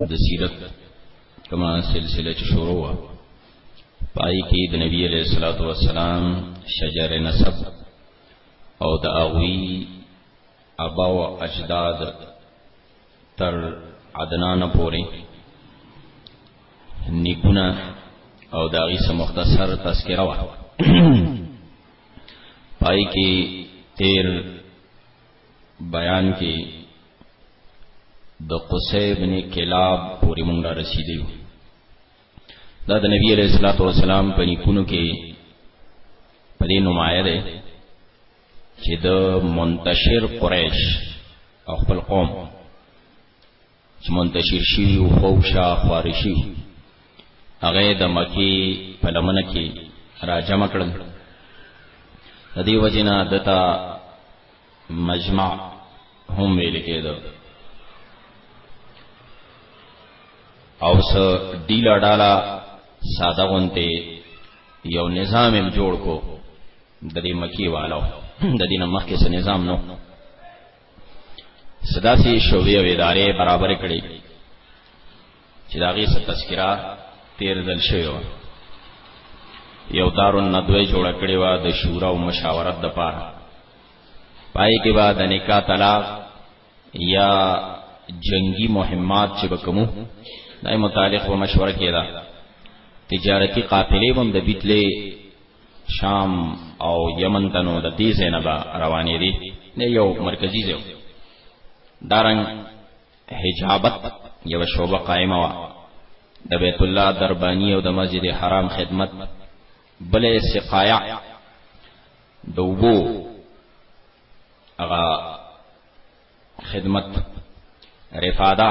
د سیرت کما سلسله چې شروع وا پای کې د نبی علیہ الصلوۃ والسلام شجر نسب او د اغوی ابا او اجداد تر عدنان پورې نیکونه او داغي سم مختصر تذکرہ وا پای کې تیر بیان کې د قصي ابن کلاب پورې مونږ را رسیدو دا د نبی علیہ الصلوۃ والسلام په نیکونو کې په دې نمایه ده چې د منتشر قریش او خپل قوم چې منتشر شوي او فوشا خوار شي هغه د مکی په لمنه کې را جمع کړل د دې وجنا دتا مجمع هم ویل کېدو او س ډیلا ډالا ساده غونته یو نظام هم جوړ کو د دې مکی والو د دې مخکې څه نظام نو صدا سي شوبې او ادارې برابر کړي چې دا غي څه تذکرہ تیر دل شوی و یو دار الندوه جوړ کړي و د شورا او مشاورت د پاره پای کې بعد نکاح طلاق یا جنگی مهمات چې وکمو دای متعلق و مشوره کېده تجارتی قافلې هم د بیتلې شام او یمن ته نو د دې ځای نه به روانې دي د یو مرکزي ځای دارنګ حجابت یو شوبه قائمه وه د بیت الله دربانی او د مسجد حرام خدمت بلې سقایع د وبو هغه خدمت رفاده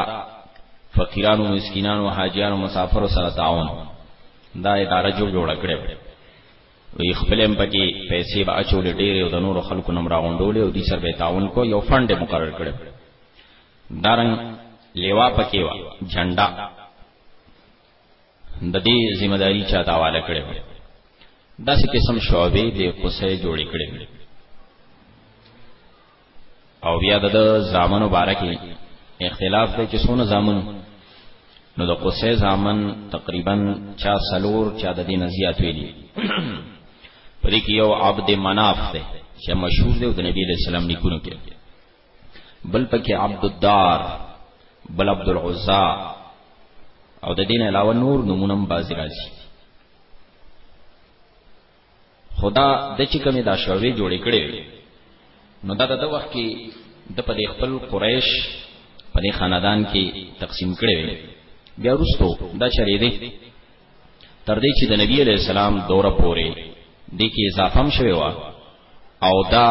فقیرانو مسکینانو حاجیانو مسافرو سره تعاون دا اداره جوړ جوړ کړې وی خپلم پکې پیسې به اچول ډېر او د نور خلکو نم راغونډول او دې سره به تعاون کو یو فند مقرر کړ دارنګ لیوا پکې وا جھنڈا د دې ذمہ داری چا تاواله کړې و داسې قسم شعبې د قصې جوړې کړې او بیا د زامنو باره کې اختلاف دی چې څونه زامن نو د قصې زامن تقریبا چا سلور چا د دین زیات ویلي پرې کې یو عبد مناف دی چې مشهور دی د نبی له سلام نیکونو کې بل پکې عبد الدار بل عبد العزا او د دین علاوه نور نمونه بازی راځي خدا د چې کومه دا شوې جوړې کړې نو دا د وخت کې د په خپل قریش په دې خاندان کې تقسیم کړي وي بیا وروسته دا چری دی تر دې چې د نبی علی السلام دوره پورې د کې اضافه هم شوی و او دا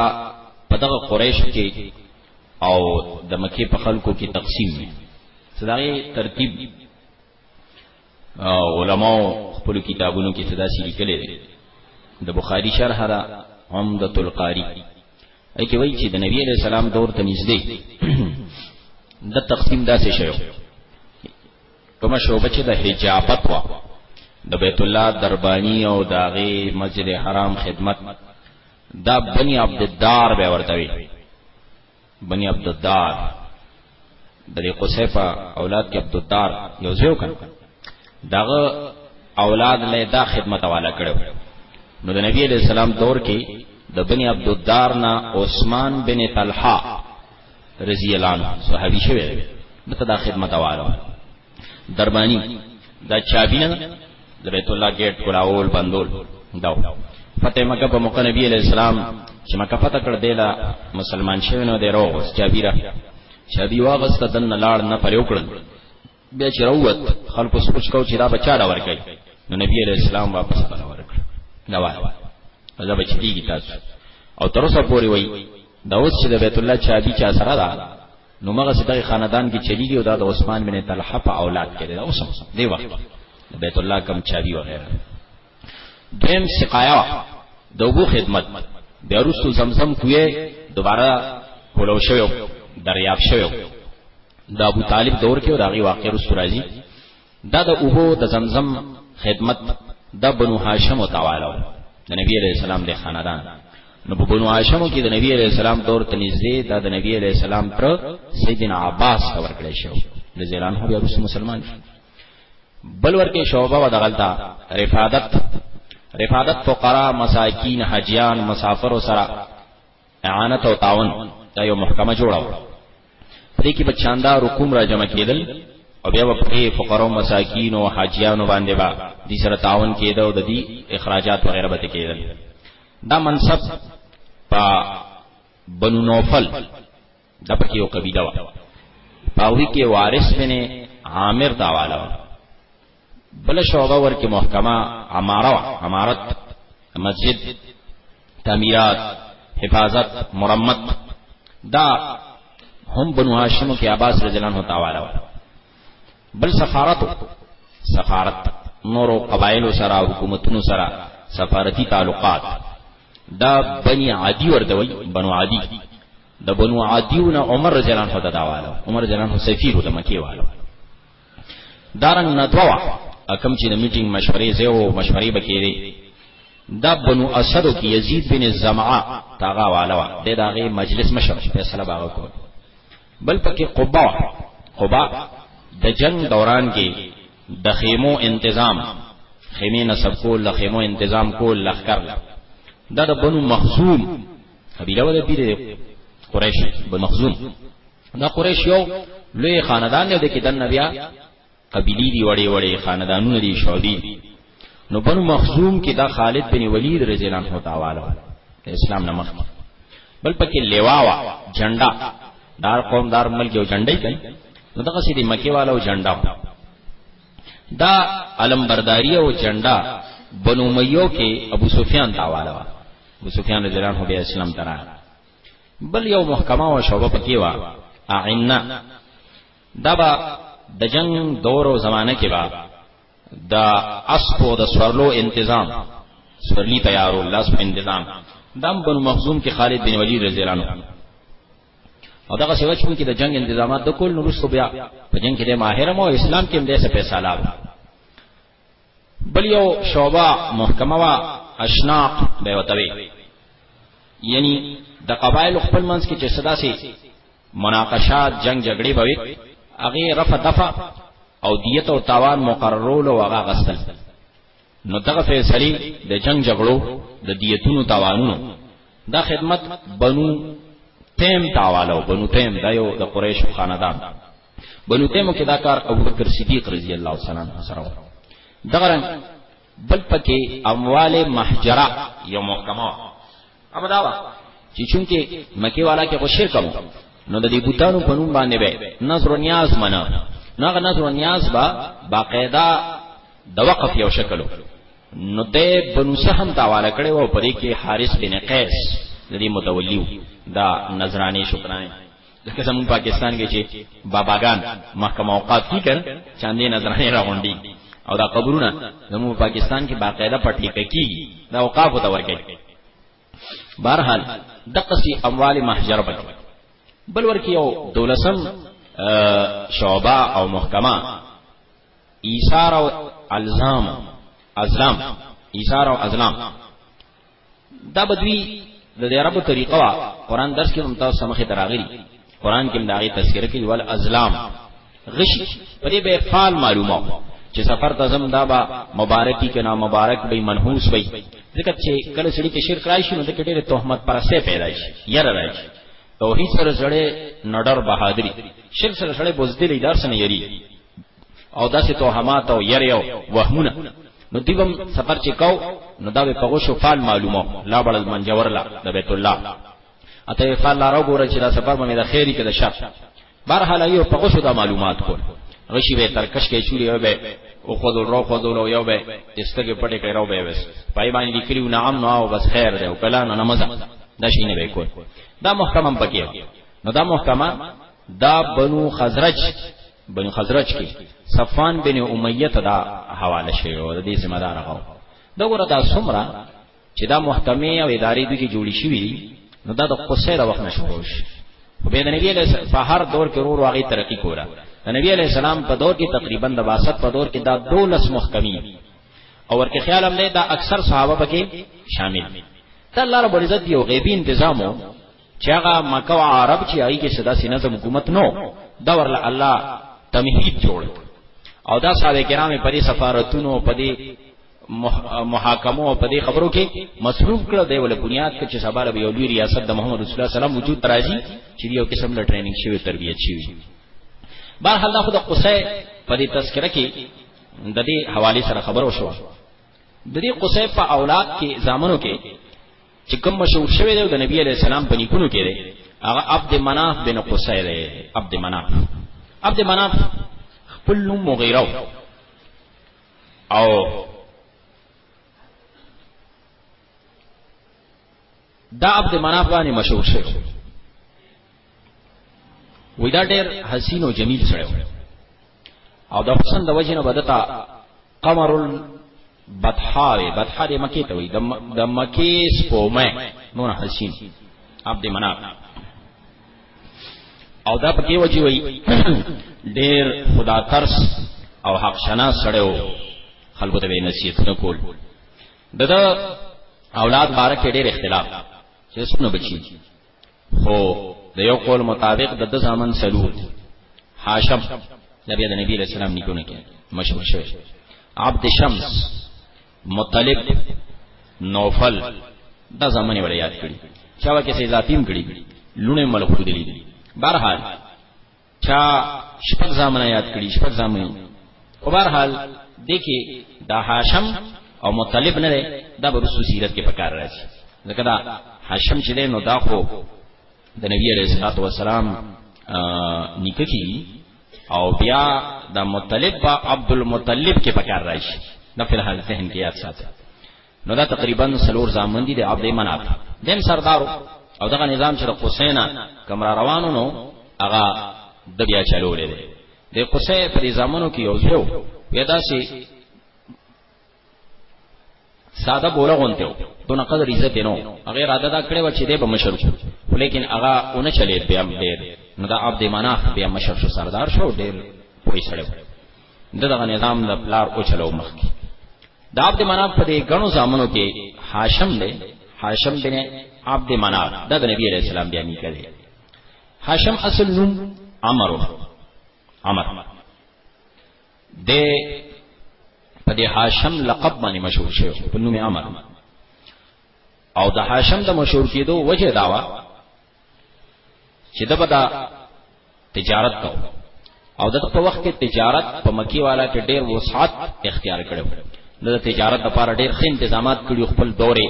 په دغه قریش کې او د مکه په خلکو کې تقسیم دي صداغه ترتیب علماء خپل کتابونو کې صدا شي لیکل دي د بخاری شرح را عمدۃ القاری ای کې وایي چې د نبی علیہ السلام دور ته نږدې د تقسیم داسې شوی کومه شوبه چې د حجابت وا د بیت الله دربانی او داغه مسجد حرام خدمت دا بنی عبد الدار به ورته وي بنی عبد الدار د دې قصې په اولاد کې عبد الدار یو ځو کړ داغه اولاد له دا خدمت والا کړو نو د نبی علیہ السلام دور کې د بنی عبد الدار نا عثمان بن طلحه رضی الله عنه صحابي شوی دته دا خدمت واره دربانی دا چابینه د بیت الله گیټ کولاول بندول دا فتح مکه په مکه نبی علیہ السلام چې مکه فتح کړ دیلا مسلمان شوی نو دی روغ چابیره چابی واغسته دن لاړ نه پر وکړل بیا چې راووت خلکو سوچ کو چې دا به چا له ورکوي نو نبی علیه السلام واپس هغه ورکړ دا وایي دا به چې کېږي تاسو او تر اوسه پورې وایي دا اوس چې د بیت الله چابي چا سره ده نو مغه ستغه خاندان کې چلیږي او دا د عثمان بن طلحه په اولاد کې ده اوس دی وخت بیت الله کم چابي وغیرہ دیم سقایا د وګو خدمت بیا رسو زمزم کوی دوباره کولو شوی دریاب شوی د ابو طالب دور کې او داغي واقع رسو راځي دا د وګو د زمزم خدمت د بنو هاشم او تعالی د نبی علیہ السلام د خاندان نو په بنو هاشم کې د نبی علیہ السلام دور ته نږدې دا د نبی علیہ السلام تر سیدنا عباس ته ورکړی شو د زیران هو بیا رسو مسلمان شو بل ورکه شوبه ودغلتا رفادت رفادت فقرا مساکین حجیان مسافر او سره اعانت او تعاون دا یو محکمه جوړاو پرې کې بچاندار حکومت را جمع کېدل او بیا په فقرا مساکین او حجیان باندې با دي سره تعاون کېده او د دې اخراجات وغیرہ به کېدل دا منصب په بنو نوفل دا پکې یو قبیله و پاوی کې وارث بن عامر دا والا و بل شعبه ورکه محکمه عماره و عمارت مسجد تعمیرات حفاظت مرمت دا هم بنو هاشم کې عباس رضی الله عنه تعالی و بل سفارت سفارت نورو قبایل سره حکومتونو سره سفارتی تعلقات دا بنی عادی ورته وای بنو عادی د بنو عادیون عمر رضی الله عنه ته داواله عمر رضی الله عنه سفیر د مکی والو دارنګ ندوا اکم چې د میټینګ مشورې زو مشورې بکېری دا بنو اسدو کې یزید بن زمعه تاغه والوا د داغه مجلس مشر فیصله باغ کو بل پکې قبا قبا د جنگ دوران کې د خیمو انتظام خیمه نسب کول د خیمو انتظام کول لخر دا د بنو مخزوم قبیله ولا پیر قریش بن مخزوم دا قریش یو لوی خاندان دی د کې دنه بیا قبیلی دی وړي وړي خاندانونه دي شعبی نو بنو مخزوم کې دا خالد بن ولید رضی الله عنه تعالی اسلام نه مخ بل پکې لیوا وا جنډا دار قوم دار ملک یو جنډې کوي نو دغه سې د مکی والو جنډا دا علمبرداری او جنډا بنو امیو کې ابو سفیان تاواله وا ابو سفیان رضی الله عنه بیا اسلام ترا بل یو محکمه او شوبه پکې وا اعنا دا با د جنگ دور او زمانه کې با دا اسب او د سورلو تنظیم سورلی تیارو لاس په تنظیم دم بن مخزوم کې خالد بن ولید رضی الله عنه او دغه سیوا چون کې د جنگ انتظامات د کول نورستو بیا په جنگ کې د ماهر مو اسلام کې هم د څه پیسې لاو بل یو شوبه محکمه وا اشناق به وتوي یعنی د قبایل خپل منځ کې چې صدا سي مناقشات جنگ جګړې بوي هغه رفع دفع او دیت او تاوان مقررول او هغه غسل نو دغه فیصله د جنگ جګړو د دیتونو تاوانونو دا خدمت بنو تیم تاوالو بنو تیم دا یو د قریش خاندان بنو تیمو کې دا کار ابو بکر صدیق رضی الله تعالی عنہ سره دغه بل پکې اموال محجره یو محکمه اما دا وا چې چونکه مکی والا کې خو شرک مو نو د دې بوتانو په نوم باندې به نظر نیاز منا نغه نظر نیاز با باقاعده د وقف یو شکل نو د بنو سهم تاواله کړي وو په دې کې حارث بن قیس د دې متولیو دا نظرانه شکرانه لکه زمون پاکستان کې چې باباګان محکمه اوقاف کی کړ چاندې نظرانه راغونډي او دا قبرونه زمون پاکستان کې باقاعده پټی کوي دا اوقاف ته ورګي بهرحال دقسی اموال محجر بل بل ورکی یو دولسم شعبہ او محکمه ایثار او الزام ازلام ایثار او ازلام دا بدوی د دې عربو طریقه وا قران درس کې هم تاسو سمخه تراغلی قران کې داغه تذکرہ کوي ول ازلام غش پرې به فال معلومه چې سفر تزم دا با مبارکي کنا مبارک به منحوس وي ځکه چې کله سړي کې شرک راشي نو د کډې تهمت پر سه پیدا شي ير راشي توحید سره سره نډر بهادری شرک سره سره بوزدلی دار سره یری او داسې توهمات او یری او وهمونه نو دیوم سفر چې کو نو دا به په غوشو فال معلومه لا بړل منجور لا د بیت الله اته فال لا راو ګور چې دا سفر باندې د خیری کې د شر برحال ایو په غوشو دا معلومات کول غشي به ترکش کې چوری او به او خودل رو خودل او یو به استګه پټه کړو به وس پای باندې لیکلو نعم نو او بس خیر دی او کلا نه نماز دا شي نه به کول دا محکمم پکې نو دا محکمه دا بنو خزرج بنو خزرج کې صفان بن امیه ته دا حواله شوی او د دې ذمہ دار هغه دا ګوره دا سمرا چې دا محکمه او ادارې د کې جوړې شوې دي نو دا د قصې د وخت نشو شي خو به د نبی له په هر دور کې ورو هغه ترقی کوله د نبی علی السلام په دور کې تقریبا د واسط په دور کې دا دولس محکمی او ورکه خیال هم دا اکثر صحابه پکې شامل ته الله رب العزت یو غیبی تنظیمو چې هغه مکه او عرب چې هغه کې صدا سینه ته حکومت نو دا ورله الله تمهید جوړ او دا صاحب کرام په دې سفارتونو په دې محاکمو په دې خبرو کې مصروف کړ دی ول بنیاد کې چې سبا به یو لوی ریاست د محمد رسول الله سلام وجود راځي چې یو قسم له ټریننګ شوی تربیت شوی بهر الله خود قصه په دې تذکرہ کې د دې حواله سره خبرو شو د دې قصې په اولاد کې زامنو کې چې کوم مشهور شوی دی د نبی علی السلام په نیکونو کې دی هغه عبد مناف بن قصې دی عبد مناف عبد مناف خپل نوم مغیره او دا عبد مناف باندې مشهور شوی وې دا ډېر حسین او جمیل سره او د حسن د وجنه بدتا قمر البطحا وې بطحا د مکی ته وې د مکی سپومه نور حسین عبد مناف او دا پکې وجي وې ډېر خدا ترس او حق شنا سره و خلکو ته نصیحت نه کول دغه اولاد بارک ډېر اختلاف چې څونه بچي خو د یو قول مطابق د د زامن سلور دي هاشم نبی د نبی رسول الله نکونه کې مشهور شوی عبد شمس مطلب نوفل دا زمانه ولا یاد کړی چا وکه سي ذاتیم کړی لونه ملخود دي بهرحال چا شپږ زامن یاد کړي شپږ زامن په بهر حال دکې دا هاشم او مطلب نه دی دا به رسو سیرت کې پکار راځي ځکه دا هاشم چې دی نو دا خو د نبی علیه الصلاۃ والسلام نیکه کی او بیا دا مطلب با عبد المطلب کې پکار راشي دا په حال ذهن کې یاد ساتئ نو دا تقریبا سلور زامن دي د عبد مناف دیم سردارو او دغه نظام چې د قصینا کمرا روانو نو هغه د بیا چلولې دي د قصې پر زامنو کې یو ځو پیدا شي ساده بوله غونته دون قدر عزت نو هغه را ادا کړې و چې دې به مشر شو لیکن هغه اون چلے بیا ډېر نو دا عبد مناف بیا مشر شو سردار شو ډېر پوي سره دغه نظام د پلار او چلو مخ کی د عبد مناف په دې غنو زامنو کې هاشم دی هاشم بن عبد مناف دا د نبی علیہ السلام بیا نیکه دی هاشم اصل نوم عمرو عمر د په دې هاشم لقب باندې مشهور شو په نوم عمر او د هاشم د مشهور کېدو وجه داوا چې دا بدا تجارت کو او دغه په وخت کې تجارت په مکی والا کې ډېر وسعت اختیار کړو د تجارت لپاره ډېر ښه تنظیمات کړی خپل دورې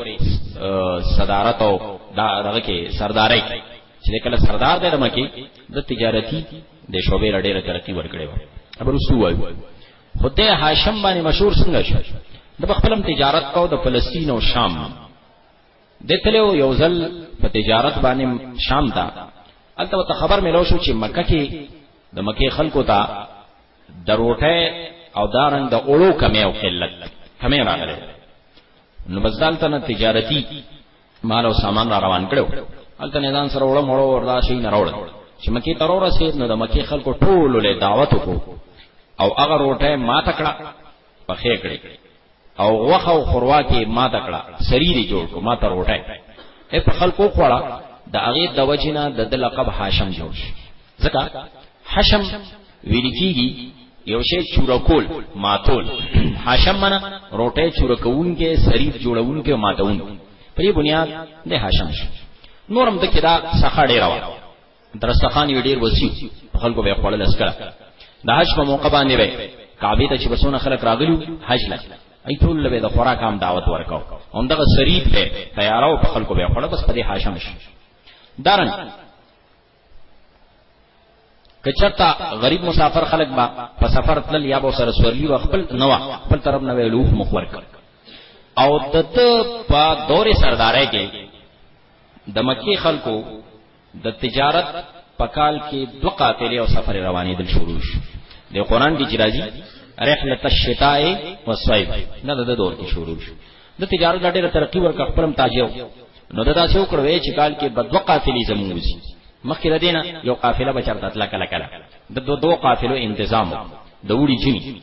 صدارت او دغه کې سرداري چې کله سردار د مکی د تجارتي د شوبې لړې ترقی ورکړې و ابر وسو وای خدای هاشم باندې مشهور څنګه شو د خپلم تجارت کو د فلسطین او شام دتلو یو ځل په تجارت باندې شام ته الته ته خبر ملو شو چې مکه کې د مکه خلکو ته دروټه او دارنګ د اولو کمی او قلت کمی راغله نو بزدان ته تجارتی مال او سامان را روان کړو الته نه ځان سره وړم وړو وردا شي نه راوړل چې مکه تر ورسې نو د مکه خلکو ټول له دعوت وکړو او هغه روټه ما تکړه په خې کړې او غوخه او خوروا کې ما تکړه سری دی جوړ کو ما ته روټه اے په خلکو خوړه د هغه د وجنه د د لقب هاشم جوړ شي ځکه حشم ویل کیږي یو شی چورکول ماتول هاشم منا روټه چورکون کې سری جوړون کې ماتون پری بنیاد د هاشم شو نورم د کدا سخه ډیره درستخان یې ډیر وسیو خلکو به خپل لسکړه د حج په موقع باندې به کعبه ته چې بسونه خلک راغلو حج لګ ای ټول له د خوراک هم دعوت ورکاو هم دغه سریب به تیارو په خلکو به خړ بس په دې حاشم شي دارن کچتا غریب مسافر خلک با په سفر تل یا به سره سورلی و خپل نوا خپل طرف نه ویلو مخور کړ او دته په دور سردارای کې د مکی خلکو د تجارت په کال کې دو قافلې او سفر روانې دل شروع شو د قران کې چې راځي رحله الشتاء والصيف نه د دور کې شروع شو د تجارت ډېره ترقی ورک خپلم تاجر نو دا داسې وکړوي چې کال کې بدو قافلې زموږ وسی مخکې را دینه یو قافله بچرته تل کله کله د دوه دوه قافلو تنظیم د وړي جنی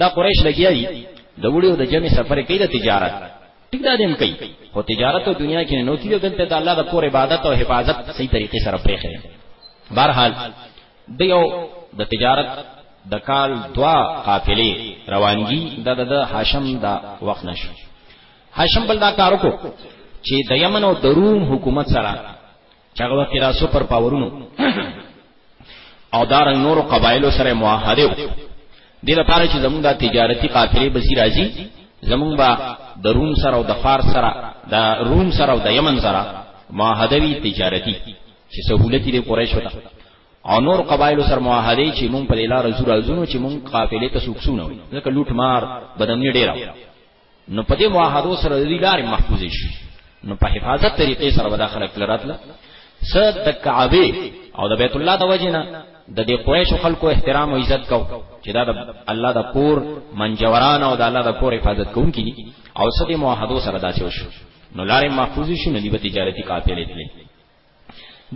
دا قریش لګیا دي د وړي او د جمع سفر کوي د تجارت ټیک دا دیم کوي خو تجارت او دنیا کې نو کیږي دلته د الله د کور عبادت او حفاظت صحیح طریقې سره پرې خره بهرحال د یو د تجارت د کال دوا قافلې روانګي د د هاشم دا وخت نشو هاشم بل دا کار وکړو چې د یمن او د روم حکومت سره چاغه وخت را سپر پاورونو او دارنګ نورو قبایلو سره معاهده وکړي دې لپاره چې زمونږ د تجارتي قافلې بسی راځي زمونږ به د روم سره او د فارس سره د روم سره او د یمن سره معاهده وی تجارتي چې سہولت دې قریش وته او نور قبایل سره معاهده چې مونږ په لاره زور ازونو چې مونږ قافلې ته سوکسونه ځکه لوټ مار بدمنی ډیره نو په دې معاهدو سره د دې لارې محفوظ شي نو په حفاظت طریقې سره ودا خلک لراتله صد د کعبه او د بیت الله د وجنه د دې قریش خلکو احترام او عزت کو چې دا د الله د کور منجوران او د الله د کور حفاظت کوونکي دي او صد معاهدو سره داسې وشو نو لارې محفوظ شي نو دی په تجارتي قافلې تللی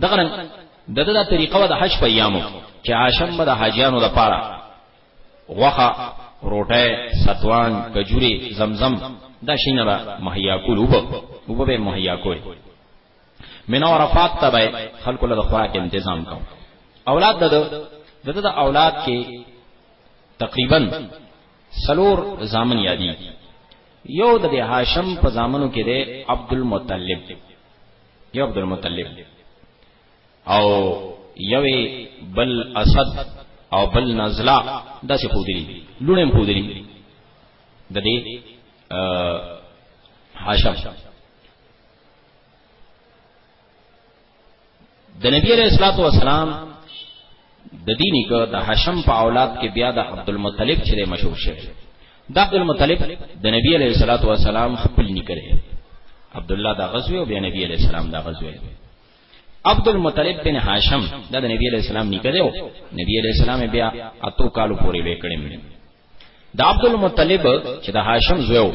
دغه رنګ د دغه طریقه و د حج په ایامو چې عاشم د حاجیانو لپاره غوخه روټه ستوان کجوري زمزم دا شینه به مهیا کول وب وب به مهیا کول مینا عرفات ته به خلکو له خوراک تنظیم کو اولاد د دغه د اولاد کې تقریبا سلور زامن یادی یو د هاشم په زامنو کې دی عبد المطلب یو عبد المطلب او یو بل اسد او بل نزلا دا څه خو دي لونه خو دي د دې حاشم د نبی علیہ الصلوۃ والسلام د دې نیکه د هاشم په اولاد کې بیا د عبدالمطلب چې مشهور شوی د عبدالمطلب د نبی علیه الصلاۃ والسلام خپل نیکه دی عبد الله دا غزوه او بیا نبی علیه السلام دا غزوه عبدالمطلب بن هاشم دا د نبی علیه السلام نیکه دی نبی علیه السلام بیا اتو کالو پورې وکړم د عبدالمطلب چې د هاشم زوی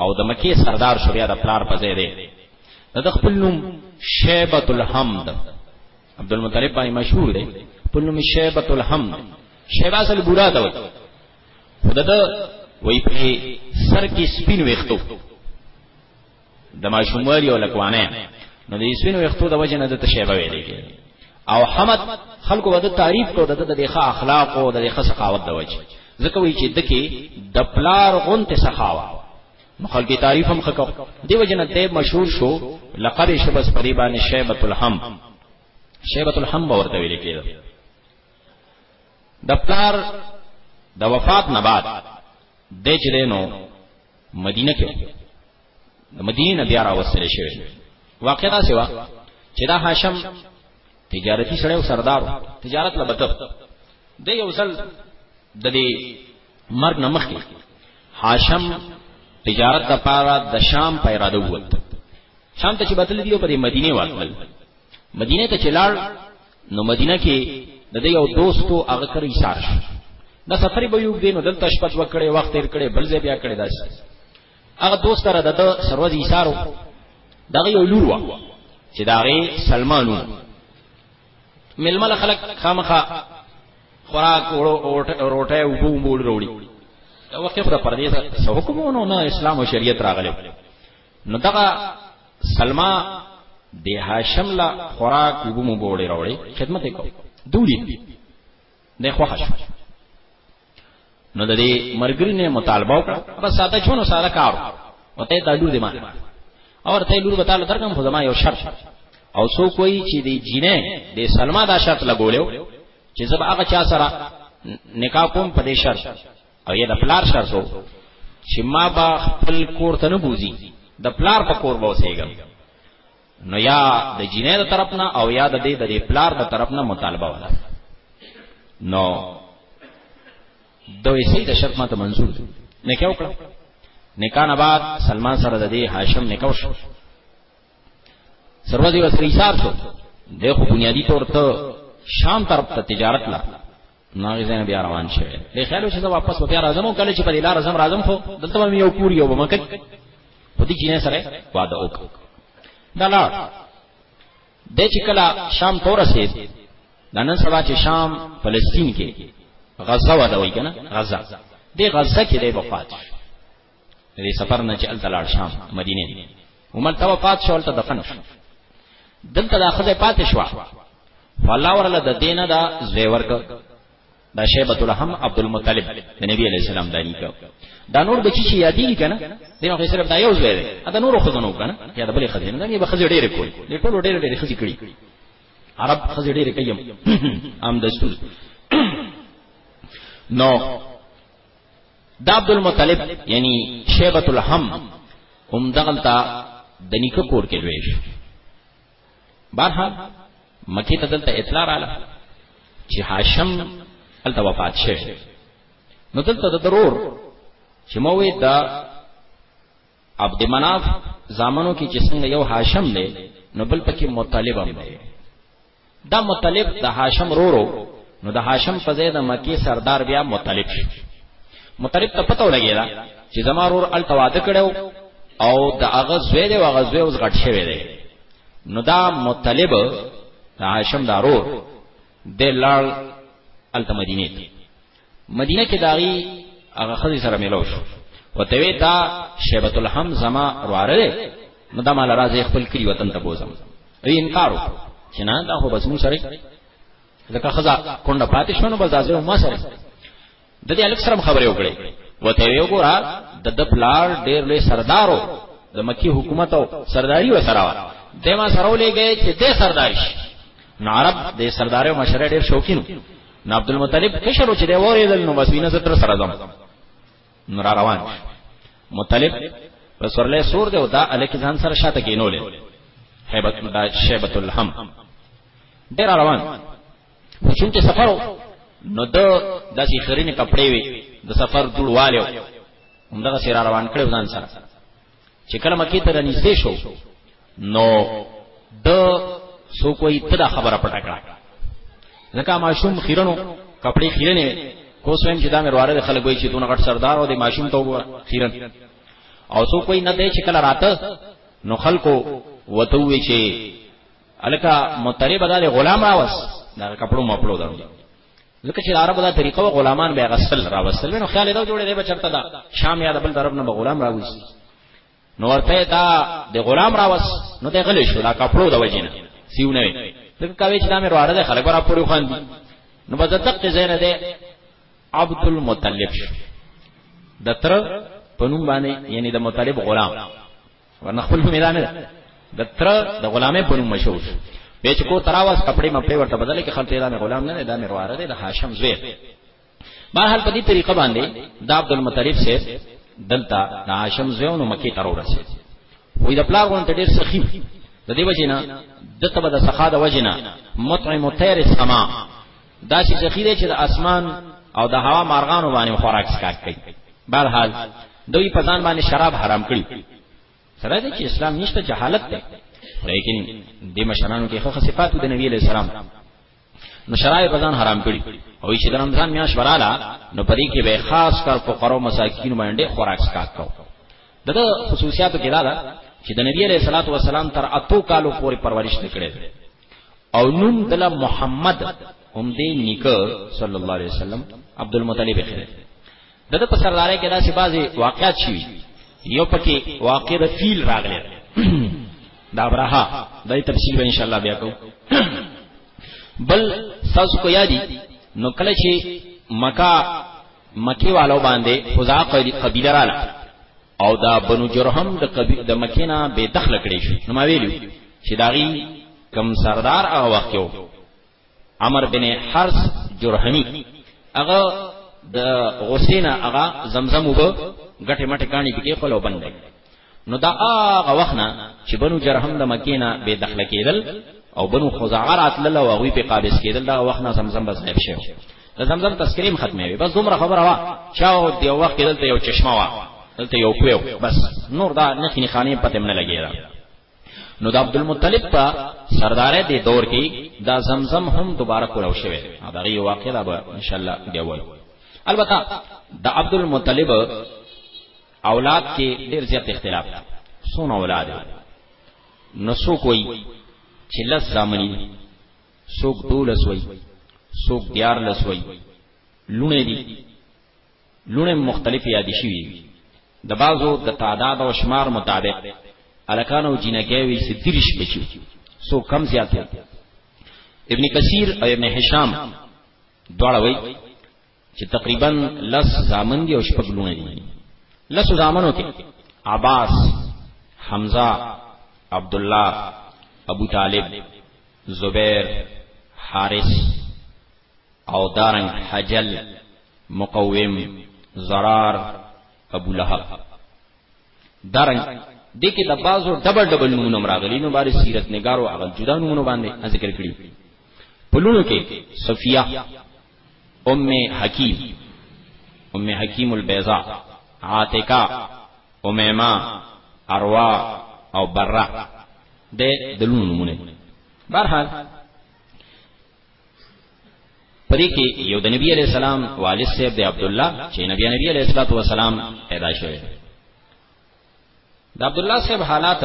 او د مکی سردار شو بیا د پلار په ځای دی د خپل نوم شیبۃ الحمد عبد المطلب باندې مشهور دی په نوم شیبۃ الحم شیبا سل بورا ته وای خدته وای په سر کې سپین وختو د ماشوموالي او لکوانه نو د سپین وختو د وجه نه د شیبا ویل کېږي او حمد خلکو وده تعریف کو د د ښه اخلاق او د ښه سخاوت د وجه ځکه وی چې دکی د پلار غونته سخاوت نو خلکی تعریف هم خکو دیو جن دی مشهور شو لقب شبس پری باندې شیبۃ الحم شیبۃ الحم ورته ویل کېده د پلار د وفات نه بعد د چرینو مدینه کې د مدینه بیا راوستل شوی واقعا سوا چې دا هاشم تجارتی سره او سردار تجارت لبته د یو ځل د دې مرګ نه مخکې هاشم تجارت د پاره د شام په اراده ووت شام ته چې بتل دی په مدینه واتل مدینه ته چلاړ نو مدینه کې د دې یو دوستو هغه کر ایثار شو دا سفر به یو دین دلته شپه وکړي وخت تیر کړي بل ځای بیا کړي داس هغه دوست را د سروز ایثارو دغه یو لور وا چې داغه سلمانو مېلمه له خلک خامخا خوراک روټۍ اوبه وموړ راوړي دا وخت خو د پردې څه حکم ونه نه اسلام او شریعت راغلی نو دغه سلما د هاشم لا خوراک وبو مو بوړي راوړي خدمت وکړو دوی د خوښ نو د دې مرګري نه مطالبه وکړه بس ساده چونو ساده کار وته د لور دی ما اور ته لور وتاله درکم خو زما یو شرط او سو کوئی چې دی جینه د سلمہ دا شرط لګولیو چې زب هغه چا سره نکاح کوم په دې شرط او یا د پلار شرط وو چې ما با خپل کور ته نه بوزي د پلار په کور به وسېګم نو یا د جینې د طرف نه او یا د دې د دې پلار د طرف نه مطالبه ولا نو دوی سي د شرط ماته منظور دي نه کیو کړ نکانه بعد سلمان سره د دې هاشم نکاو شو سروازي وسري حساب شو د خو بنیادی طور ته شام طرف ته تجارت لا نو هغه ځای بیا روان شوی له خیال چې زه واپس بیا راځم او کله چې په دې لار زم راځم خو دلته مې یو کور یو مکه په دې جنې سره واده وک دا لا د چې کله شام تور رسید د نن سبا چې شام فلسطین کې غزه واده وای کنه غزه دې غزه کې دې وفات دې سفر نه چې ال تلار شام مدینه عمر ته وفات شو ال ته دفن شو دلته دا خزه پاتې شو والله ورله د دینه دا زیور ک دا شیبه الرحم عبد المطلب د نبی علی السلام دانی کو دا نور بچی چې یادی کنه دغه خو صرف دا یو زوی دی دا نور خو زنو کنه یا د بلې خزینه دا یې بخزه ډېر کوي دې ټول ډېر ډېر خزې کړی عرب خزې ډېر کوي ام دستور نو د عبد المطلب یعنی شیبه الحم هم دغلتا د نیکه کور کې لوي شو بهر مکی ته دلته اطلاع رااله چې هاشم الته وفات شوه نو دلته د ضرور چې موي دا عبد مناف زامنو کې چې څنګه یو هاشم دی نو بل پکې مطالب هم دی دا مطلب د هاشم رورو نو د هاشم په ځای د مکی سردار بیا مطلب شو مطلب ته پته ولګیدا چې زما رور ال تواده کړو او د هغه زوی دی هغه زوی اوس غټ شوی دی نو دا مطلب د هاشم دارور د لړ ال مدینه مدینه کې داغي هغه خزي سره ملو شو وته وی دا شیبت الحم زما رواره ده نو دا مال راځي خپل کلی وطن ته بوزم وی انکار چې نه دا خو بس مو سره ځکه خزا کونډه پاتې شو نو بس ځاځه ما سره د دې الک سره خبرې وکړې وته وی وګوره د د پلار ډېر لوی سردارو د مکی حکومت او سرداری و سره د ما سره ولې گئے چې د سردارش نو عرب د سردارو مشره ډېر شوقینو نو عبد المطلب کشر چې دی وریدل نو بس وینه ستر سره زم نو را روان مطلب په سورلې سور دی او دا الک ځان سره شاته کینولې هیبت دا شیبت الهم ډیر روان چون چې سفر نو د داسې خرینې کپڑے وي د سفر دړوالو همدغه سره روان کړو ځان سره چې کله مکه ته رنيسته شو نو د سو کوئی تدا خبره پټه کړه ځکه ماشوم خیرنو کپڑے خیرنه کوسویم چې دا مې واره خلک وای چې دونه غټ سردار او د ماشوم ته وګوره خیرن او سو کوئی نه دی چې کله راته نو خلکو وتوي چې الکا مطرب دار غلام راوس دا کپړو مپړو درو ځکه چې عربو دا طریقه و غلامان به غسل راوستل نو خیال دا جوړې دی بچرته دا شام یا د بل طرف نه به غلام راوست نو ورته دا د غلام راوست نو ته غلې شو دا کپړو د وجینه سیونه وي ځکه کوي چې دا مې ورواره ده خلک را پورې خوان دي نو په دقت زینه ده عبد المطلب شو د تر پنوم باندې یعنی د مطلب غلام ورنه خپل نوم اعلان ده د تر د غلامه په نوم مشهور شو به چې کو تراواز کپڑے مپړې ورته بدل کې خلته دا مې غلام نه دا مې رواره ده د هاشم زوی بهر په دې طریقه باندې د عبد المطلب سره دلته د هاشم زوی نو مکی تر ورسه وې د پلاغ غونټ ډېر سخی د دې وجینا د تبه د سخا د وجینا مطعم طیر السما دا چې ذخیره چې د اسمان او د هوا مارغانو باندې خوراک سکاک کوي بهرحال دوی په ځان باندې شراب حرام کړی سره دې چې اسلام نشته جهالت ده لیکن د مشرانو کې خو صفات د نبی علیہ السلام نو شرای په ځان حرام کړی او چې د رمضان میاش وراله نو پرې کې به خاص کر فقرا او مساکین باندې خوراک سکاک کو دغه خصوصیاتو کې دا ده چې د نبی علیہ الصلوۃ والسلام تر اتو کالو پورې پرورش نکړي او نوم دلا محمد هم دی نیکه صلی الله علیه وسلم عبد المطلب خیر دغه په سرداري کې داسې بعضي واقعات شي یو پکې واقع د فیل راغلی دا برها د تفصیل به ان شاء الله بیا کو بل تاسو کو یادی نو کله چې مکه مکی والو باندې خدا قبیله رااله او دا بنو جرهم د قبیله د مکینا به دخل کړي شو نو ما ویلو چې داغي کم سردار هغه وخت یو عمر بن حرس جرهمی هغه د غسینا هغه زمزم وب غټه مټه کانی پکې خپل وبند نو دا هغه وخت نه چې بنو جرهم د مکینا به دخل کېدل او بنو خزاعه راتلل او هغه په قابض کېدل دا وخت نه زمزم بس غیب شو د زمزم تسکریم ختمه وي بس دومره خبره وا چاو دی وخت دلته یو چشمه وا دلته یو کویو بس نور دا نه خني خانه پته نه لګیدا نو د عبد المطلب په سردارې دی دور کې دا زمزم هم دوباره کولاو شوی دا یو واقع دا به ان شاء الله دی وای البته د عبد المطلب اولاد کې ډیر زیات اختلاف سونه اولاد نو سو کوئی چې لس زامنی سوک دولس وی سوک دیار لس وی لونه دی لونه مختلف یادی شوی د بازو د تعداد او شمار مطابق الکان او جنکه وی سي درش بچو سو کم زیات ابن کثیر او ابن هشام دواړه وی چې تقریبا لس زامن دي او شپږ لونه دي لس زامنو کې عباس حمزه عبد الله ابو طالب زبیر حارث او دارنګ حجل مقوم زرار ابو لهب دارنګ دې کې د بازو ډبل ډبل نمونه راغلي نو باري سیرت نگارو هغه جدا نمونه باندې ذکر کړی پلونو کې صفیه ام حکیم ام حکیم البیضاء عاتقه امیمه اروا او بره د دلونو نمونه برحال پرې کې یو د نبی علی السلام والد صاحب د عبد الله چې نبی نبی علی الصلاه والسلام پیدا شوی د عبد الله صاحب حالات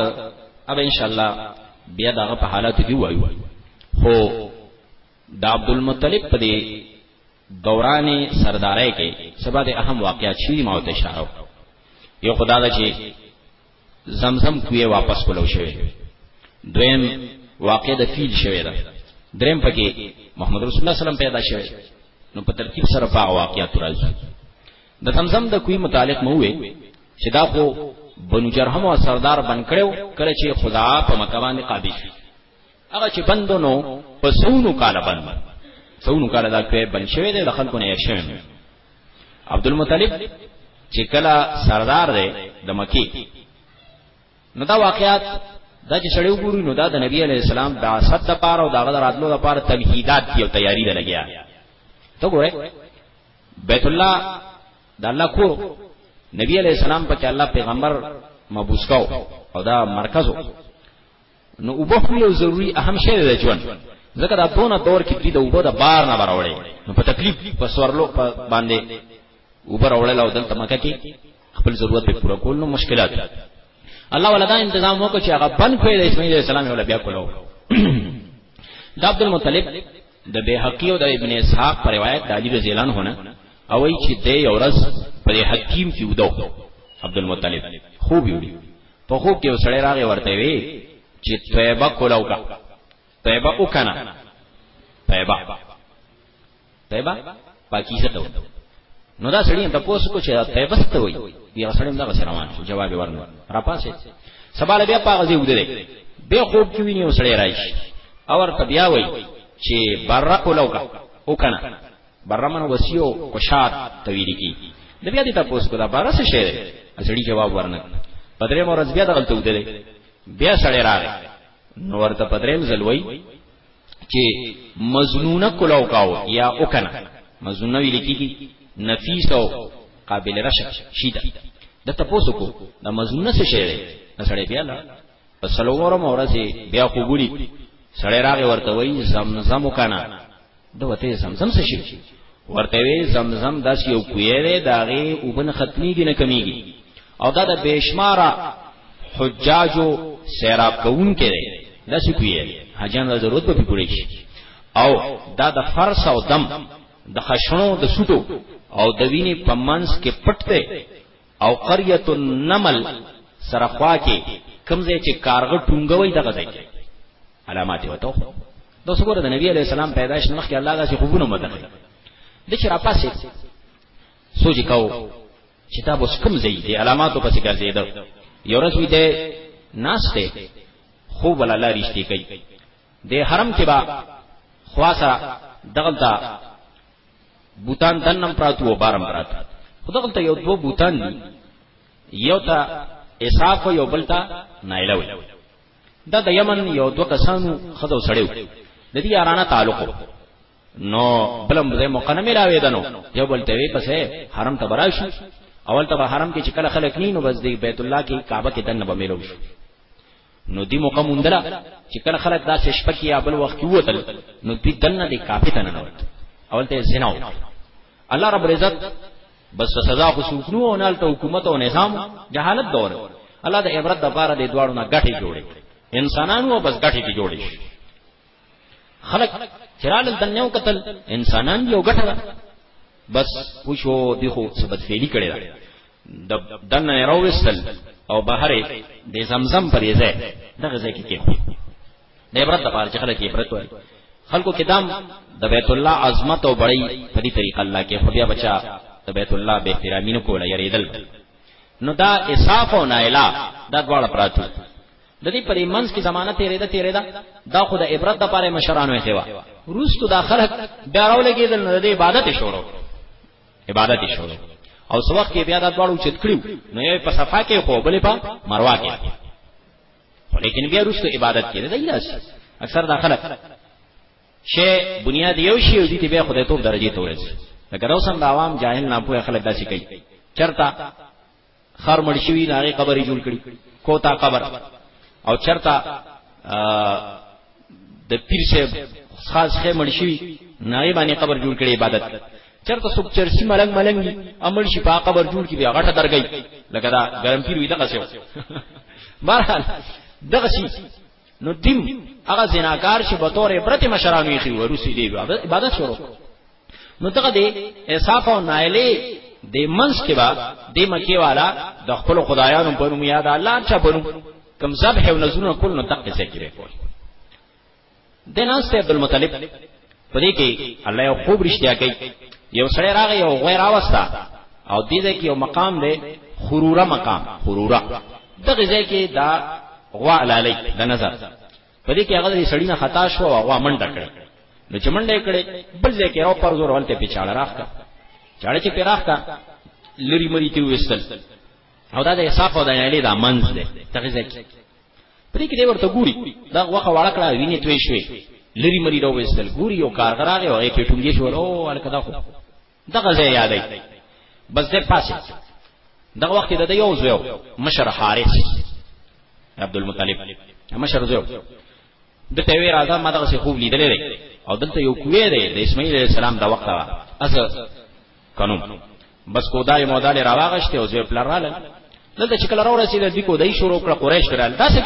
اب ان شاء الله بیا دغه په حالات کې وایو خو د عبدالمطلب په دې دوران سردارۍ کې سبا د اهم واقعیت شوی ما ته اشاره یو خدا دا چې زمزم کوی واپس کولو شوی دویم واقع د فیل شوی دا دریم پکې محمد رسول الله سلام پیدا شوی نو په ترتیب سره په واقعیت راځي د زمزم د کوی متعلق مو وې چې دا خو بنو جرهم او سردار بن کړو کله چې خدا په مکه باندې قابض شو هغه چې بندو نو په سونو کال بند سونو کال دا کوي بند شوی دی د خلکو نه شوی عبد المطلب چې کله سردار دی د مکی نو دا واقعات دا چې سړیو ګوري نو دا د نبی علی السلام د عصد د پاره او د غدر راتلو د پاره تمهیدات دی او تیاری ده لګیا ته ګوره بیت الله د الله کو نبی علی السلام په کې الله پیغمبر مبوس کاو او دا مرکزو نو اوبه هم یو ضروری اهم شی دی ژوند ځکه دا دونه دور کې دې د اوبه د بار نه براوړې نو په تکلیف په سورلو په باندې اوبه راوړل او دلته مکه کې خپل ضرورت په پوره کول نو مشکلات الله ولدا تنظیم وکړي چې هغه بند کړی اسماعیل علیه السلام ولا بیا کولو د عبد المطلب د بیهقی او د ابن اسحاق پر روایت د علی رضی الله عنه نه او ای چې د یو ورځ پر حکیم کې ودو عبد المطلب خوب یوړي په خوب کې وسړی راغی ورته وی چې توبه کولاو کا توبه وکنا توبه توبه پاکی څه ته نو دا سړی ته پوس کو چې توبه څه ته وي بیا سړی هم دا روان شو جواب ورنه را پاسه سباله بیا پاغه دی ودره به خوب کې ویني وسړی راشي اور تبیا وای چې برق لوکا وکنا برمن وسیو قشات تویری کی د بیا دې تاسو کو دا بارا څه شعر اسړي جواب ورنک پدرې مورز بیا دغل ته ودرې بیا سړی راغی نو ورته پدرې زلوي چې مزنونه کلاو کاو یا وکنه مزنونه ویل کیږي نفیس او قابل رشد شیدا د تاسو کو د مزنونه څه شعر سړی بیا لا سلوورم اورځي بیا خوګوري سړی راغی ورته وای زمزم وکنه دوته زمزم څه شي ورته وی زمزم داس یو کوی دی داغه وبن ختمیږي نه کمیږي او دا د بشمارا حجاجو سیراب کون کې دی داس کوی دی حجان له ضرورت په پوری شي او دا د فرس او دم د خشنو د سټو او د وینې په منځ کې پټ دی او قريه النمل سره خوا کې کوم ځای چې کارغه ټونګه وای دغه ځای کې علامات وته دا څنګه د نبی عليه السلام پیدائش نه مخکې الله داسې خوبونه مدنه د چې را پاسې سوچ کاو چې دا اوس کوم ځای دی علاماتو پسې ګرځیدل یو ورځ وی دی ناشته خو ولا لا رښتې کوي د حرم کې با خوا سره دغلتا بوتان دنم پراتو او بارم پراتو خدغلته یو دوه بوتان دي یو ته اساف یو بل ته نایله وي دا د یمن یو دوه کسانو خدو سړیو د دې یارانه تعلق نو بلم دې موقع نه ملاوي دنو یو بل ته وي پسې حرم ته براشي اول ته حرم کې چې کله خلک نینو بس دې بیت الله کې کعبه کې دنه به ملو شي نو دی موقع موندله چې کله خلک داسې شپه کې یا بل وخت ووتل نو دوی دنه د کافي ته ننوت اول ته زنا وکړه الله رب العزت بس سزا خو سوکنو او نال ته حکومت او نظام جهالت دور الله د عبرت د پاره د دواړو نه غټي جوړي انسانانو بس غټي کې جوړي خلق چرال دنیو قتل انسانان یو ګټه ده بس پوښو دیخو سبد فعلی کړي ده د دنه راوستل او بهره د زمزم پرې ځای دغه ځای کې کېخو د عبرت لپاره چې خلک عبرت وایي خلکو کې دام د بیت الله عظمت او بړی په دې طریقه الله کې خدای بچا د بیت الله به احترامینو کوله یریدل نو دا اساف او نایلا دا دواړه پراته د دې پرې منځ کې زمانہ تیرې ده تیرې ده دا خو د عبرت د پاره مشرانو یې خوا روستو دا خلک بیا راولګېدل نه د عبادت شروع عبادت شروع او سو وخت کې بیا دا دواړو چت کړیو نو یې په صفا کې خو بلې په مروا کې خو لیکن بیا روستو عبادت کې ده ایلاس اکثر دا خلک شی بنیاد یو شی او دې ته بیا خدای توپ درجه تورځي لکه روسم د عوام جاهل ناپوه خلک داسې کوي چرتا خر مړ شوی نه هغه قبر جوړ کړي کوتا قبر او چرتا د پیر صاحب خاص خې مړ شوی نه یې باندې قبر جوړ کړي عبادت چرته څوک چرسی ملنګ ملنګ امر شي په قبر جوړ کړي غټه درګي لکه دا ګرم پیر وي دغه څه بهرحال دغه شي نو دیم هغه زناکار شي به تور عبرت مشرانو یې خو روسي دی عبادت شروع نو ته دې احساف او نایلې د منس کې با د مکی والا د خپل خدایانو په نوم یاد الله چا په نوم کم ذبح او نذرونه کول نو تقې څه کېږي کول د ناس ته عبد المطلب په دې کې الله یو خوب رښتیا کوي یو سړی راغی یو غیر اوستا او دې ځای کې یو مقام دی خروره مقام خروره دغه ځای کې دا غوا لالی د نظر په دې کې هغه د سړی نه خطا شو او هغه منډه کړې نو چې منډه کړې بل ځای کې راو پر زور ولته په چاړه راخ کا چاړه چې په راخ کا لری مری ته وستل او دا د انصاف او د علی دا منځ دی تغزه کې پرې کې ورته ګوري دا وخه واړه کړه ویني توې شوې لری مری راو وستل ګوري یو کارګر راغی او یې ټټونګې شو او الکدا خو دغه ځای یادای بس د پاسه دغه وخت د یو زو مشر حارث عبد المطلب مشر زو د ته وی راځه ما دغه څه خوب لیدلې دی او دلته یو کوی دی د اسماعیل علیہ السلام د وخت وا از قانون بس کو دای موداله راواغشته او زوی پلار رااله دلته چې کله راو رسیدل د کو دای شروع کړ قریش کړه دا څه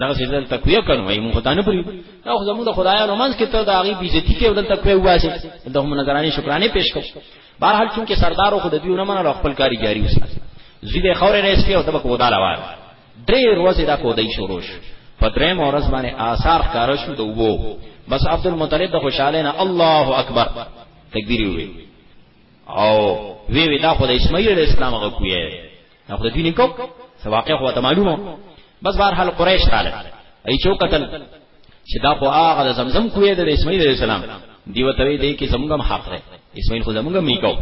دا څه دل تقویه کړو وای موږ ته نه پری دا خو زموږ خدایانو منځ کې ته دا غي بیزتی کې ودل تقویه واسي دا هم نظرانه شکرانه پیش کړو بهر حال چونکه سردار خو د دې نه منل خپل کاری جاری وسه زیده خورې نه اسکی او دبک ودا لوار درې ورځې دا کو دای شروع شو په درې مورز باندې آثار کار شو د وو بس عبد المطلب د خوشاله نه الله اکبر تکبیر وی او وی وی دا خو د اسماعیل اسلام غو کوی دا خو د دوی نکو څه واقع خو ته معلومه بس بهر حال قریش رااله ای چو قتل چې دا خو هغه د زمزم کوی د اسماعیل علیه السلام دیو توی دی کې زمونږم حق دی اسماعیل خو زمونږم میکو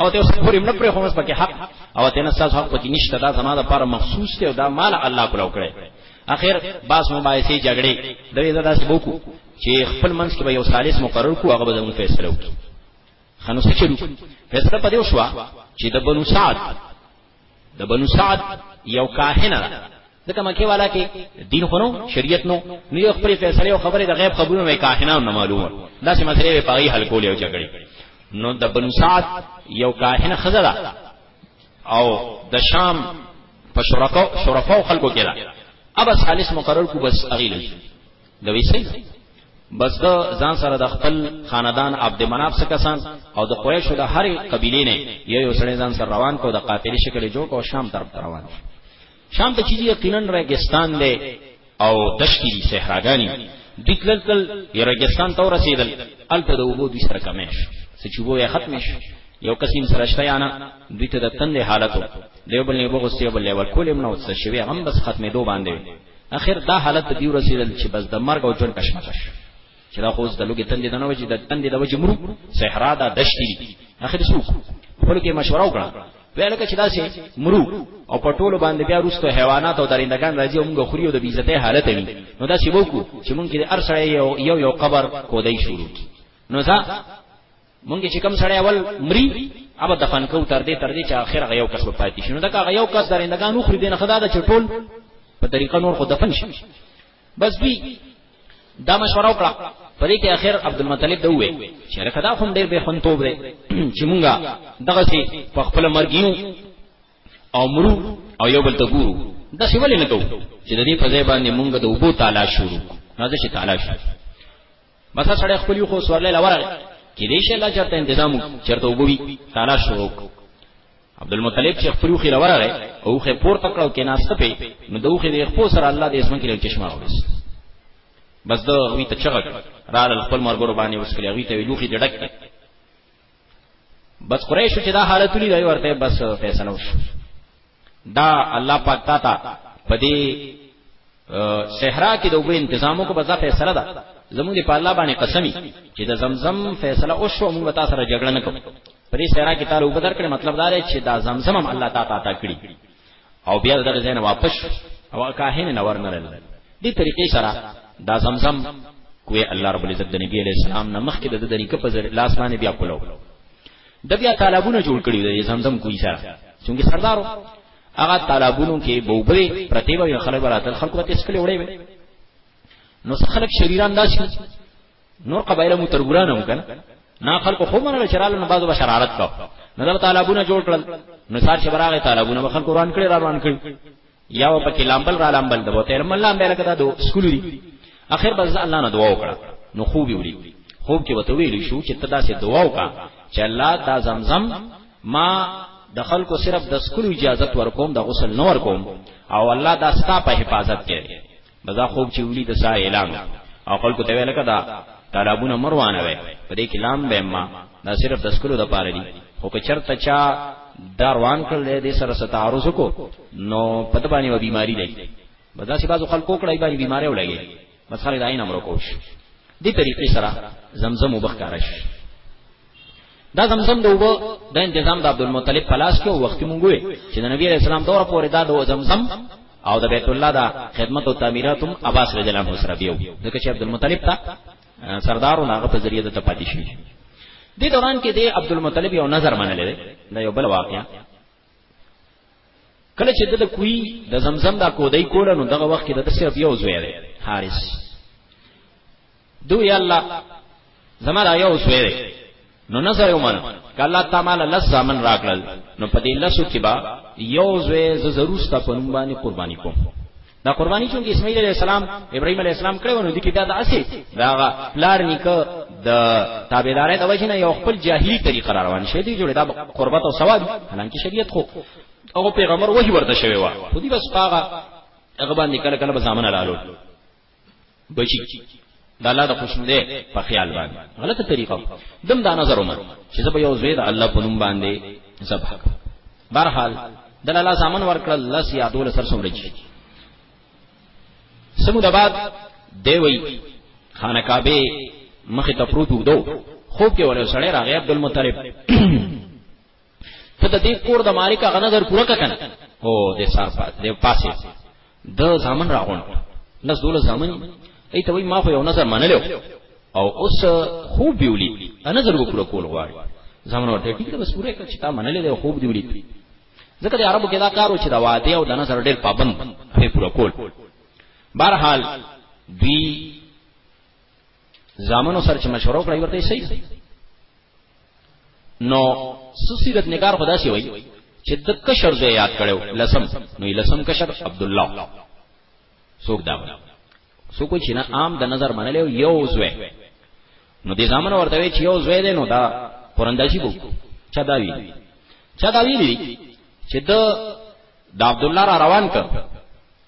او ته اوس پورې موږ پرې خو مس پکې حق او ته نه ساز حق پکې نشته دا زما د لپاره مخصوص دی او دا مال الله کولو کړی اخر باس مباحثه جګړې د دې داسې بوکو چې خپل منځ کې به یو ثالث مقرر کو هغه به زموږ فیصله وکړي خنو سچلو فیصله پدې وشو چې د بنو سعد د بنو سعد یو کاهن را ځکه مکه والا کې دین خونو شریعت نو نو یو خپل فیصله او خبره د غیب خبرونو مې کاهنانو نه معلومه دا چې مسلې په پای حل کولې او جګړې نو د بنو سعد یو کاهن خزره او د شام په شرفاو شرفاو خلکو کې را اب سالس مقرر کو بس اغیل د ویسي بس د ځان سره د خپل خاندان عبد مناف څخه کسان او د قریش د هرې قبيله نه یو یو سړی ځان سره روان کو د قافلې شکل جوړ کو شام طرف روان شام ته چې یقینا ریګستان دی او دشتي دي صحراګانی دوی تل تل یرګستان ته رسیدل الته د وګو دوی سره کمیش چې وو یې ختم شي یو قسم سره شته یانا دوی ته د تند حالت دی بل نه وګو سی بل ور کولم نو څه شوی هم بس ختمې دوه باندې اخر دا حالت دی رسیدل چې بس د مرګ او ژوند کشمکش چې دا خو د لوګي تندې دنه وجه د تندې د وجه مرو صحرا دا دشتي اخر څوک خپل کې مشوره وکړه ویل کې چې دا سي مرو او پټول باندې بیا روستو حیوانات او درندگان راځي او موږ خوري او د بیزته حالت وي نو دا سی وکړو چې موږ کې ارسړې یو یو قبر کودای شروع نو ځا مونږ چې کم سړی اول مري اوبه دفن کو تر دې تر دې چې اخر غيو کس په پاتې شنو دا کا غيو کس درندګانو خري دین خدا د چټول په طریقه نور خو دفن شي بس دوی دا مشوره وکړه په دې کې اخر عبد المطلب ته وې چې رکه دا هم ډېر به خنتوب دی چې مونږه دغه سي په خپل مرګیو او مرو او یو بل ته ګورو دا څه ولې نه کوو چې د دې په ځای باندې مونږ د وبو تعالی شروع نه چې تعالی شروع مثلا سړی خپل یو خو سورلې لورغه کې دې شه الله چرته تنظیم چرته وګوي تعالی شروع عبد المطلب چې خپل خو لورغه او خو پور تکړو کې ناشته په نو دوخه دې خپل سره الله دې اسمن کې له چشمه راوس بس دا وی ته چغک را خپل مرګ ور باندې وسکلی وی ته لوخي ډډک بس قریش چې دا حالت لري ورته بس فیصله وشو دا الله پاک تا ته پدې صحرا کې دوه انتظامو کو بزا فیصله ده زمونږ په الله باندې قسمی چې د زمزم فیصله او شو موږ تاسو سره جګړه نه کوو پرې صحرا کې تعالی وبدر کړي مطلب دا دی چې دا زمزم هم الله تعالی تا کړی او بیا دغه ځای نه واپس شو او هغه کاهن نه ورنرل دې طریقې سره دا زمزم کوی الله رب العزت د نبی علی السلام نه مخکې د دې نیکه په لاس باندې بیا کولو د بیا طالبونه جوړ کړی د زمزم کوی سره څنګه سردارو هغه طالبونو کې بوبري پرتیبه خلک براتل خلکو ته اسکلې وړې نو خلک شریران داسې نور قبایل مو ترګران هم کنه نا خلق خو منل شرال نه بعضو بشرارت کو نو دا طالبونه جوړ کړل نو سار شبراغه طالبونه مخن قران کړي را روان کړي یا و پکې لامبل را لامبل د بوته علم الله به لکه دا دو سکول دي اخر بس الله نه دعا وکړه نو خوب ویلی خوب کې وته ویلی شو چې تدا سه دعا وکړه چې الله دا زمزم ما د خلکو صرف د سکول اجازه ورکوم د غسل نور کوم او الله دا ستا په حفاظت کې بس دا خوب چې ولي د سا اعلان او خلکو ته ویل کدا طالبونه مروانه وي په دې کې لام به ما دا صرف د سکلو د پاره دي خو که چرته چا داروان کړل دې سره ستعارض کو نو پته باندې و بیماری لګي بدا سی بازو خلکو کړای باندې بیماری ولګي بس خلک داین امر کوش دې طریقې سره زمزم وبخکارش دا زمزم د وبو د انتظام د عبدالمطلب پلاس کې وخت مونږ وې چې د نبی رسول الله دور پورې دا د زمزم او د بیت الله دا خدمت او تعمیرات هم عباس رضی الله عنه سره بیو ځکه چې عبدالمطلب ته سردار او هغه په ذریعہ د پاتې شي د دوران کې د عبدالمطلب یو نظر منلې ده یو بل واقعیا کله چې د کوی د زمزم دا کودای کوله نو دغه وخت کې د صرف یو زوی دی حارث دو یا الله زما را یو زوی دی نو نظر یو من ک الله تعالی لس زامن راکړل نو په دې لسو کې با یو زوی ز ضرور ست په نوم باندې قرباني کوم دا قرباني چې اسماعیل علیه السلام ابراهیم علیه السلام کړو نو د کې بیا د اسی دا پلار نیکه د تابعدارۍ د وجې نه یو خپل جاهلی طریقه را روان شي دی جوړه دا قربت او ثواب حالانکه شریعت خو هغه پیغمبر وحی ورته شوی و خو دی بس پاغه هغه باندې کله کله به ځامن لاله بچی د الله د خوشنده په خیال باندې غلطه طریقه دم دا نظر ومن چې زه به یو زوی د الله په نوم باندې ذبح کړم برحال د الله زامن ورکړل لس یا دول سر سمرج سمو د بعد دی وی خانه کعبه مخ ته پروت وګدو خوب کې ولا سړی راغی عبد المطلب ته د دې کور د مالک هغه نظر پوره کړه او د سار پات د پاسه د ځامن راغون لس دوله ځامن ای ته وای ما خو یو نظر منلو او اوس خو بیولی نظر وکړو کول غواړي ځامن ورته ټیک ده بس پوره کړ چې تا منلې ده خوب دی ولید ځکه د عربو کې دا کار و چې دا واده او د نظر ډېر پابند په پوره کول بهرحال دوی زامنو سره چې مشوره وکړي ورته صحیح نو سسیرت نگار خدا سی وای چې د کشر زې یاد کړو لسم نو لسم کشر عبد الله څوک دا څوک چې نه عام د نظر منلې یو زوی نو د زامن ورته وی چې یو زوی دی نو دا پرنداشي بو چا دا وی چا دا وی چې د د عبد الله را روان کړ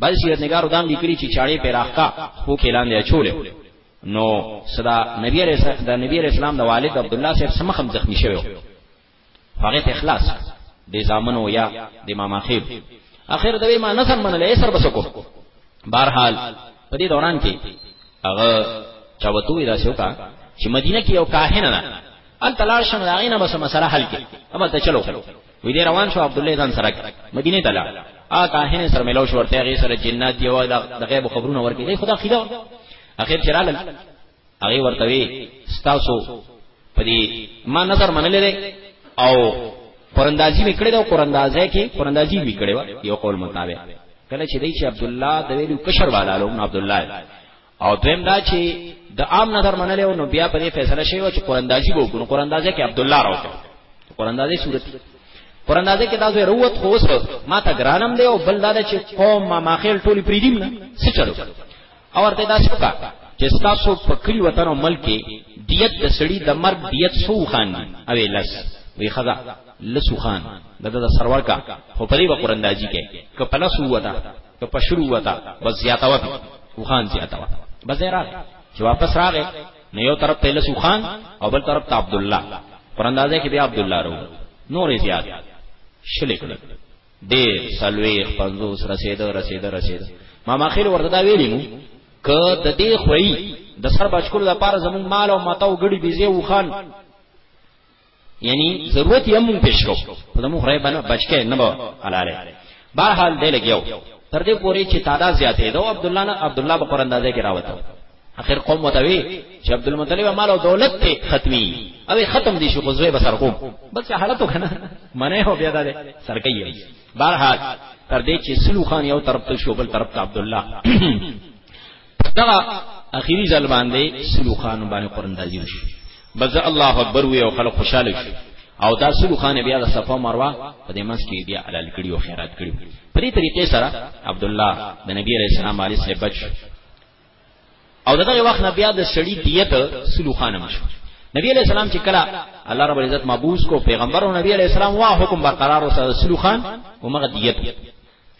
بعض سیرت نگارو دام لیکلی چې چاړې په راخکا خو کې لاندې اچولې نو صدا نبی علیہ السلام د نبی علیہ السلام د والد عبد الله صاحب سمخم زخمی شوی هغه ته اخلاص د زامنو یا د امام اخیب اخر دوی ما نسم منلې سر بسکو بهرحال په دې دوران کې هغه چاوتو وی راشو کا چې مدینه کې یو کاهن نه ال تلار شم راغینه بس مسله حل کې اما ته چلو وی دې روان شو عبد الله ځان سره مدینه ته لاړ ا کاهن سره ملو شو ورته غي سره جنات دی او د غیب خبرونه ورکړي دی خدا خیدا اخر چرال هغه ورته وی ستاسو پدې ما نظر منلې ده او قراندازي وکړې ده او قراندازه کې قراندازي وکړې و یو قول مطابق کله چې دی چې عبد الله د ویلو کشر والا لوم عبد الله او دویم دا چې د عام نظر منل او نو بیا په دې فیصله شوی و چې قران دازي وو نو قران دازي کې عبد الله راوته قران دازي صورت قران دازي کې تاسو روت خو اوس ما ته ګرانم دی او بل دا چې قوم ما ماخیل ټولي پریدیم نه څه چلو او ورته دا شوکا چې تاسو په کلی وطن او ملک کې دیت د سړی د مرګ دیت سو خان او لس وی خدا لسو خان دغه سرور کا خو په دې قران دازي کې کپلا سو ودا که په شروع وتا بس زیاته و وخان زیاته و بس راغی چې واپس راغی نو یو طرف ته لسو خان او بل طرف ته عبد الله پر اندازې کې بیا عبد الله رو نور زیات شلې کړل ډېر سلوي 50 رسید رسید رسید ما ماخیر ورته دا ویلی مو ک د دې خوې د سر بچکول لپاره زمون مال او متاو غړي بيزي وخان یعنی ضرورت یې مونږ پیش کو په دمو خره باندې بچکه نه به حلاله بهر حال دی لګیو تر دې پوري چې تعداد زیاتې دو عبد الله نه عبد الله په اندازې کې راوته اخر قوم وتوي چې عبد المطلب مال او دولت ته ختمي او ختم دي شو غزوه بسر کوم بس حالت کنه منه هو بیا ده سر کوي بهر حال تر دې چې سلو خان یو طرف ته شو بل طرف ته عبد الله دغه اخیری ځل باندې سلو خان باندې قران دازي وشو بس الله اکبر وی او خلک خوشاله شو او دا سلو خان بیا د صفه مروه په دې منځ کې بیا علل کړي او خیرات کړي په دې طریقې سره عبد الله د نبی علیہ السلام علی سره بچ او دغه وخت نه بیا د سړی دیت سلو خان مشو نبی علیہ السلام چې کله الله رب العزت مبعوث کو پیغمبر او نبی علیہ السلام وا حکم برقرار وسه سلو خان او مغه دیت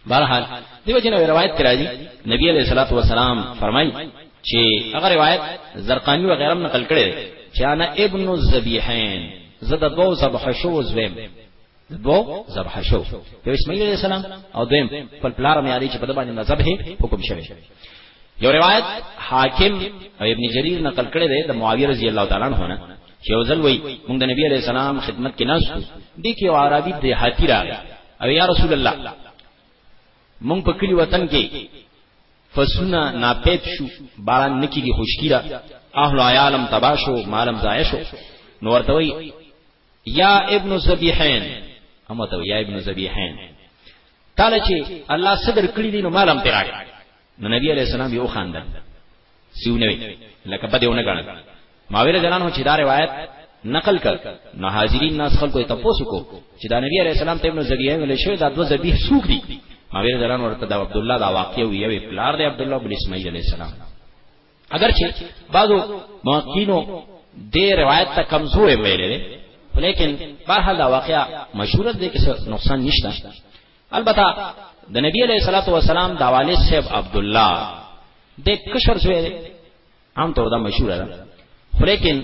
بهرحال دیو جن روایت کرا دي نبی علیہ الصلوۃ والسلام فرمای چې هغه روایت زرقانی و غیرم نقل کړي چې انا ابن الذبیحین زدا دو ذبح شو زویم دو ذبح شو یو اسماعیل علیہ السلام او دیم خپل پلار مې علي چې په دبانې نه ذبح حکم شوی یو روایت حاکم او ابن جریر نقل کړي دی د معاویه رضی الله تعالی عنہ نه چې وزل وی موږ د نبی علیہ السلام خدمت کې ناس دي کې عربي د حتی راغی او یا رسول الله مونږ په کلی وطن کې فسونه ناپید شو باران نکیږي خوشکیره اهل عالم تباشو مالم ضایع شو نو ورته وی یا ابن ذبیحین هم ته یا ابن ذبیحین تعالی چې الله صدر کړی دین مالم پیراګ نو نبی علیہ السلام یو خاندل سیونه لکه بده ونه غړل ماویل جنانو چې دا روایت نقل کړ نو حاضرین ناس خلکو ته پوسو کو چې دا نبی علیہ السلام ته ابن زبیه ویل شوی دا دو زبیه سوق دي ماویل جنانو ورته دا عبد الله دا واقع وی یو پلار دی عبد الله بن اسماعیل علیہ السلام اگر چې بعضو موقینو دې روایت ته کمزور ویلې ولیکن بهرحال دا واقعا مشهور دی کې نقصان نشته البته د نبی علیہ الصلوۃ والسلام د والد صاحب عبد الله د کشر زوی دی عام طور دا مشهور ده خو لیکن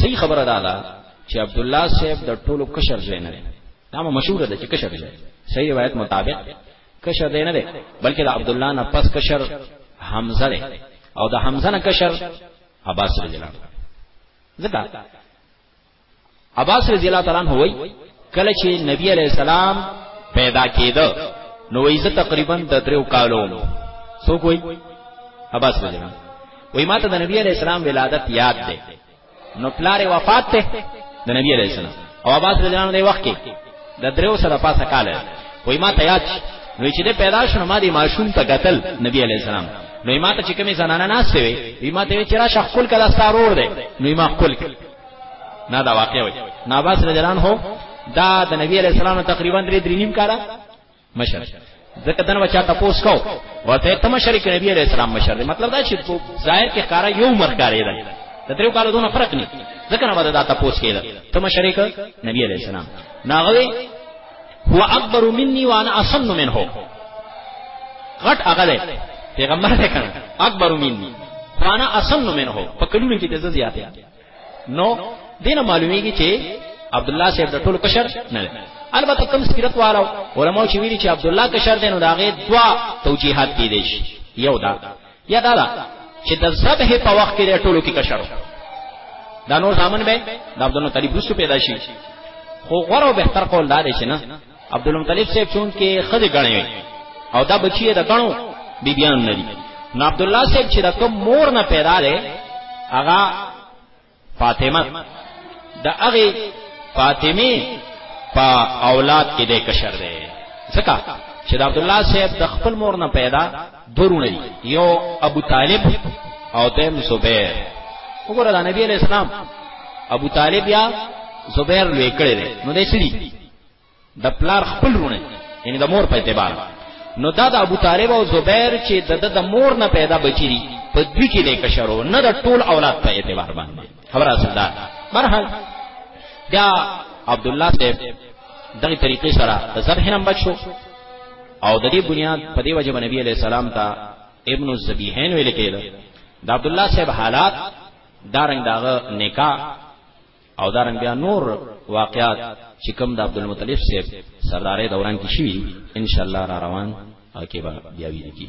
صحیح خبره ده دا چې عبد الله صاحب د ټولو کشر زوی نه دی دا مشهور ده چې کشر زوی صحیح روایت مطابق کشر دی نه دی بلکې د عبد الله نه پس کشر حمزه دی او د حمزه نه کشر عباس رضی الله عنه ځکه عباس رضی الله تعالی عنہ وای کله چې نبی علیہ السلام پیدا کېده نو وایزه تقریبا د دریو کالو سو کوئی عباس رضی الله وای ماته د نبی علیہ السلام ولادت یاد ده نو پلار وفات ته د نبی علیہ السلام او عباس رضی الله عنه وخت کې د دریو سره پاسه کال وای ماته یاد نو چې د پیدا شنو ما دي ماشوم ته قتل نبی علیہ السلام نو ما ته چې کومې زنانه ناشته وي ما ته چې را شخول کړه ستارور ده نو ما خپل نه دا واقع وي ناباس رضی الله عنه دا د نبی علی السلام تقریبا درې درې نیم کاله مشر ځکه دنه بچا تاسو کو ورته تم شریک نبی علی السلام مشر دی مطلب دا چې ظاهر کې کارا یو عمر کارې ده د درو کالو دونه فرق نه ځکه نه بده دا تاسو کېده تم شریک نبی علی السلام ناغوي هو اکبر مني وانا اصن منه غټ هغه دی پیغمبر دی کنه اکبر مني وانا اصن منه په کلونو کې د زیاتې نو دینه معلومیږي چې عبد الله صاحب د ټول کشر نه دی البته کوم سیرت والو علماء چې ویلي چې عبد الله کشر دی نو داغه دوا توجیهات کې دي یو دا یا دا, دا چې د ذبح په وخت کې د ټولو کې کشر دا نور ځامن به د عبد الله طالب رسو پیدا شي خو غره به تر قول دار شي نه عبد المطلب صاحب چون کې خځه غنې او دا بچی د غنو بیبیان نه دي نو عبد الله صاحب چې د کوم مور نه پیدا ده هغه فاطمه د هغه فاطمه په اولاد کې د کشر ده ځکه چې د عبد الله صاحب د خپل مور نه پیدا دورونه دي یو ابو طالب او دیم زبیر وګوره د نبی علیہ السلام ابو طالب یا زبیر لوی کړی دی نو دې سړي د پلار خپل رونه یعنی د مور په اعتبار نو دا د ابو طالب او زبیر چې د د مور نه پیدا بچی دي په دوی کې د کشرو نه د ټول اولاد په اعتبار باندې خبره سره مرحل بیا عبد الله صاحب دغه طریقې سره د ذبح نم بچو او د دې بنیاد په دې وجه نبی علی السلام ته ابن الذبیحین ویل کېده د عبد الله صاحب حالات دارنګ داغه نکاح او دارنګ بیا نور واقعات چې کوم د عبدالمطلب صاحب سردارې دوران کې شوي ان شاء الله را روان او کې به بیا ویل کی